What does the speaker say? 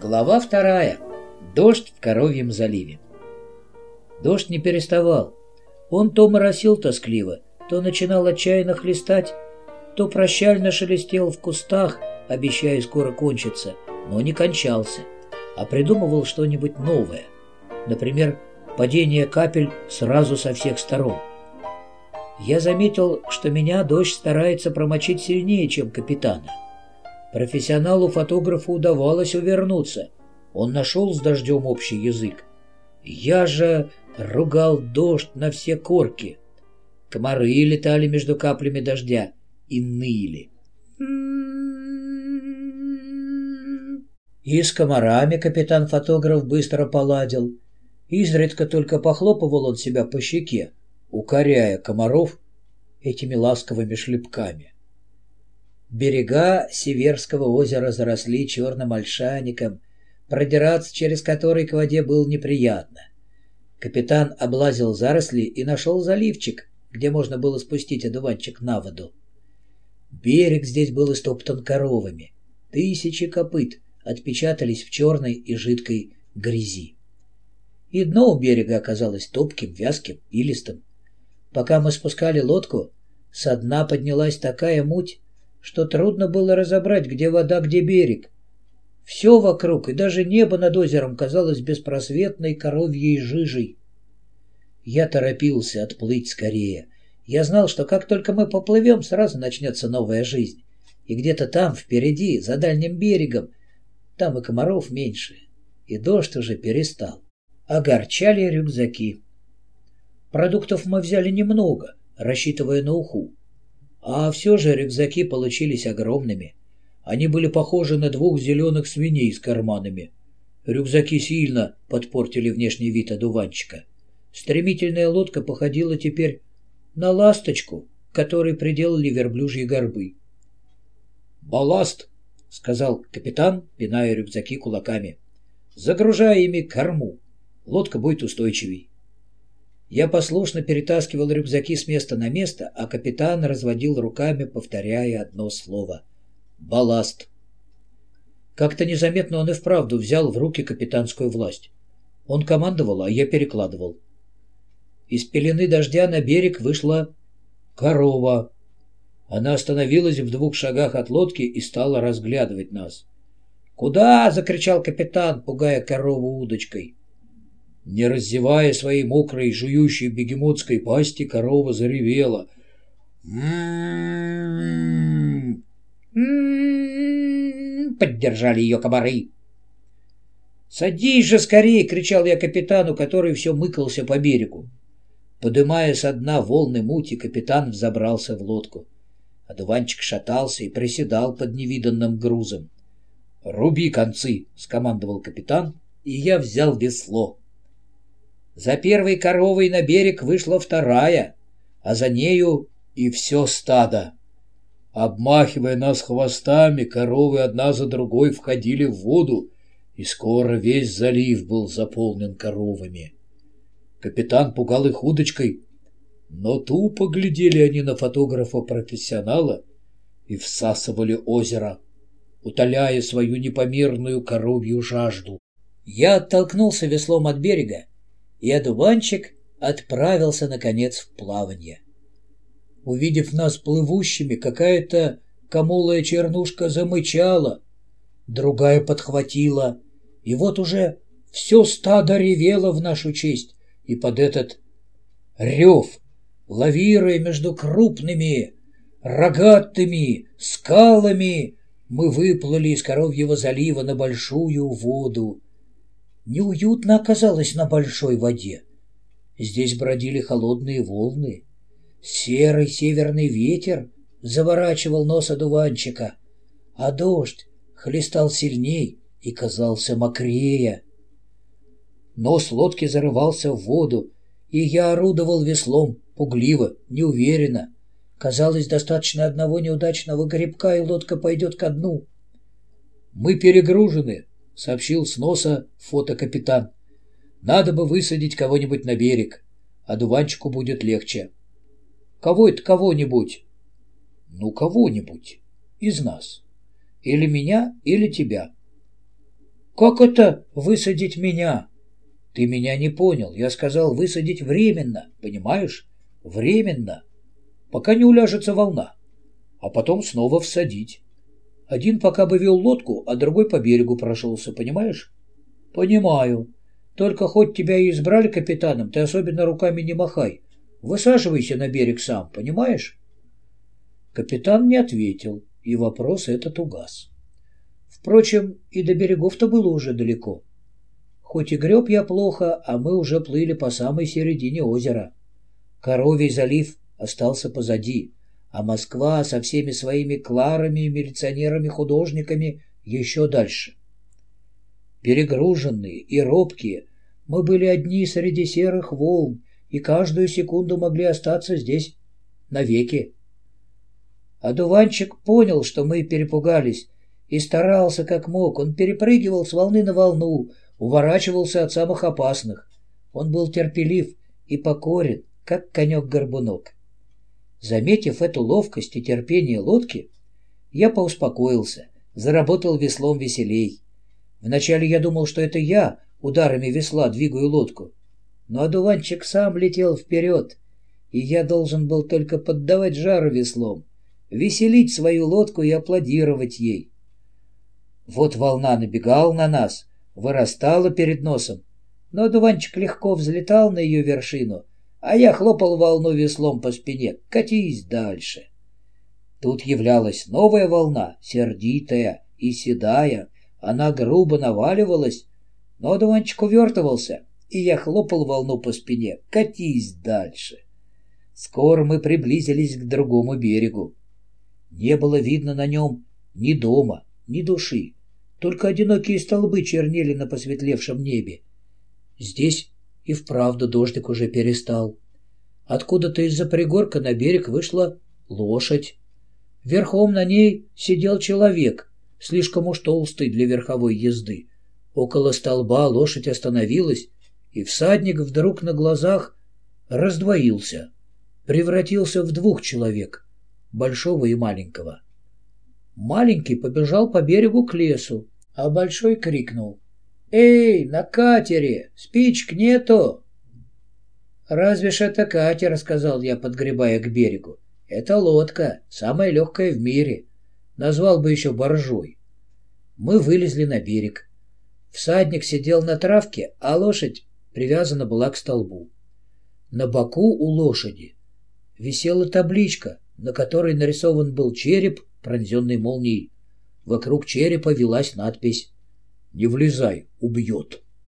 Глава вторая. Дождь в Коровьем заливе. Дождь не переставал. Он то моросил тоскливо, то начинал отчаянно хлестать, то прощально шелестел в кустах, обещая скоро кончиться, но не кончался, а придумывал что-нибудь новое. Например, падение капель сразу со всех сторон. Я заметил, что меня дождь старается промочить сильнее, чем капитана. Профессионалу-фотографу удавалось увернуться. Он нашел с дождем общий язык. Я же ругал дождь на все корки. Комары летали между каплями дождя и ныли. И с комарами капитан-фотограф быстро поладил. Изредка только похлопывал он себя по щеке, укоряя комаров этими ласковыми шлепками. Берега Северского озера заросли черным ольшаником, продираться через который к воде было неприятно. Капитан облазил заросли и нашел заливчик, где можно было спустить одуванчик на воду. Берег здесь был истоптан коровами. Тысячи копыт отпечатались в черной и жидкой грязи. И дно у берега оказалось топким, вязким, илистым. Пока мы спускали лодку, со дна поднялась такая муть, что трудно было разобрать, где вода, где берег. Все вокруг, и даже небо над озером казалось беспросветной коровьей жижей. Я торопился отплыть скорее. Я знал, что как только мы поплывем, сразу начнется новая жизнь. И где-то там, впереди, за дальним берегом, там и комаров меньше, и дождь уже перестал. Огорчали рюкзаки. Продуктов мы взяли немного, рассчитывая на уху. А все же рюкзаки получились огромными. Они были похожи на двух зеленых свиней с карманами. Рюкзаки сильно подпортили внешний вид одуванчика. Стремительная лодка походила теперь на ласточку, которой приделали верблюжьи горбы. «Балласт!» — сказал капитан, пиная рюкзаки кулаками. «Загружай ими корму. Лодка будет устойчивей». Я послушно перетаскивал рюкзаки с места на место, а капитан разводил руками, повторяя одно слово — «балласт». Как-то незаметно он и вправду взял в руки капитанскую власть. Он командовал, а я перекладывал. Из пелены дождя на берег вышла корова. Она остановилась в двух шагах от лодки и стала разглядывать нас. «Куда?» — закричал капитан, пугая корову удочкой. Не раздевая своей мокрой, жующей бегемотской пасти, корова заревела. «М-м-м! поддержали ее комары. «Садись же скорее!» — кричал я капитану, который все мыкался по берегу. Подымая со дна волны мути, капитан взобрался в лодку. Одуванчик шатался и приседал под невиданным грузом. «Руби концы!» — скомандовал капитан, и я взял весло. За первой коровой на берег вышла вторая, а за нею и все стадо. Обмахивая нас хвостами, коровы одна за другой входили в воду, и скоро весь залив был заполнен коровами. Капитан пугал их удочкой, но тупо глядели они на фотографа-профессионала и всасывали озеро, утоляя свою непомерную коровью жажду. Я оттолкнулся веслом от берега и одуванчик отправился, наконец, в плавание. Увидев нас плывущими, какая-то комулая чернушка замычала, другая подхватила, и вот уже все стадо ревело в нашу честь, и под этот рев, лавируя между крупными, рогатыми скалами, мы выплыли из Коровьего залива на большую воду, Неуютно оказалось на большой воде. Здесь бродили холодные волны. Серый северный ветер заворачивал нос одуванчика, а дождь хлестал сильней и казался мокрее. Нос лодки зарывался в воду, и я орудовал веслом, пугливо, неуверенно. Казалось, достаточно одного неудачного грибка, и лодка пойдет ко дну. «Мы перегружены», — сообщил с носа фотокапитан. «Надо бы высадить кого-нибудь на берег, а дуванчику будет легче». Кого это кого-нибудь? Ну, кого-нибудь из нас. Или меня, или тебя. Как это высадить меня? Ты меня не понял. Я сказал высадить временно, понимаешь? Временно. Пока не уляжется волна. А потом снова всадить. Один пока бы вел лодку, а другой по берегу прошелся, понимаешь? Понимаю. Только хоть тебя и избрали капитаном, ты особенно руками не махай. Высаживайся на берег сам, понимаешь? Капитан не ответил, и вопрос этот угас. Впрочем, и до берегов-то было уже далеко. Хоть и греб я плохо, а мы уже плыли по самой середине озера. Коровий залив остался позади, а Москва со всеми своими кларами, милиционерами-художниками еще дальше. Перегруженные и робкие, мы были одни среди серых волн, и каждую секунду могли остаться здесь навеки. Одуванчик понял, что мы перепугались, и старался как мог. Он перепрыгивал с волны на волну, уворачивался от самых опасных. Он был терпелив и покорен, как конек-горбунок. Заметив эту ловкость и терпение лодки, я поуспокоился, заработал веслом веселей. Вначале я думал, что это я ударами весла двигаю лодку, но одуванчик сам летел вперед, и я должен был только поддавать жару веслом, веселить свою лодку и аплодировать ей. Вот волна набегала на нас, вырастала перед носом, но одуванчик легко взлетал на ее вершину, а я хлопал волну веслом по спине. Катись дальше. Тут являлась новая волна, сердитая и седая. Она грубо наваливалась, но одуванчик увертывался, и я хлопал волну по спине. Катись дальше. Скоро мы приблизились к другому берегу. Не было видно на нем ни дома, ни души. Только одинокие столбы чернели на посветлевшем небе. Здесь и вправду дождик уже перестал. Откуда-то из-за пригорка на берег вышла лошадь. Верхом на ней сидел человек, слишком уж толстый для верховой езды. Около столба лошадь остановилась, и всадник вдруг на глазах раздвоился, превратился в двух человек, большого и маленького. Маленький побежал по берегу к лесу, а большой крикнул. «Эй, на катере! Спичек нету!» «Разве ж это катер?» — сказал я, подгребая к берегу. «Это лодка, самая легкая в мире. Назвал бы еще боржой». Мы вылезли на берег. Всадник сидел на травке, а лошадь привязана была к столбу. На боку у лошади висела табличка, на которой нарисован был череп пронзенный молнией. Вокруг черепа велась надпись «Не влезай, убьет».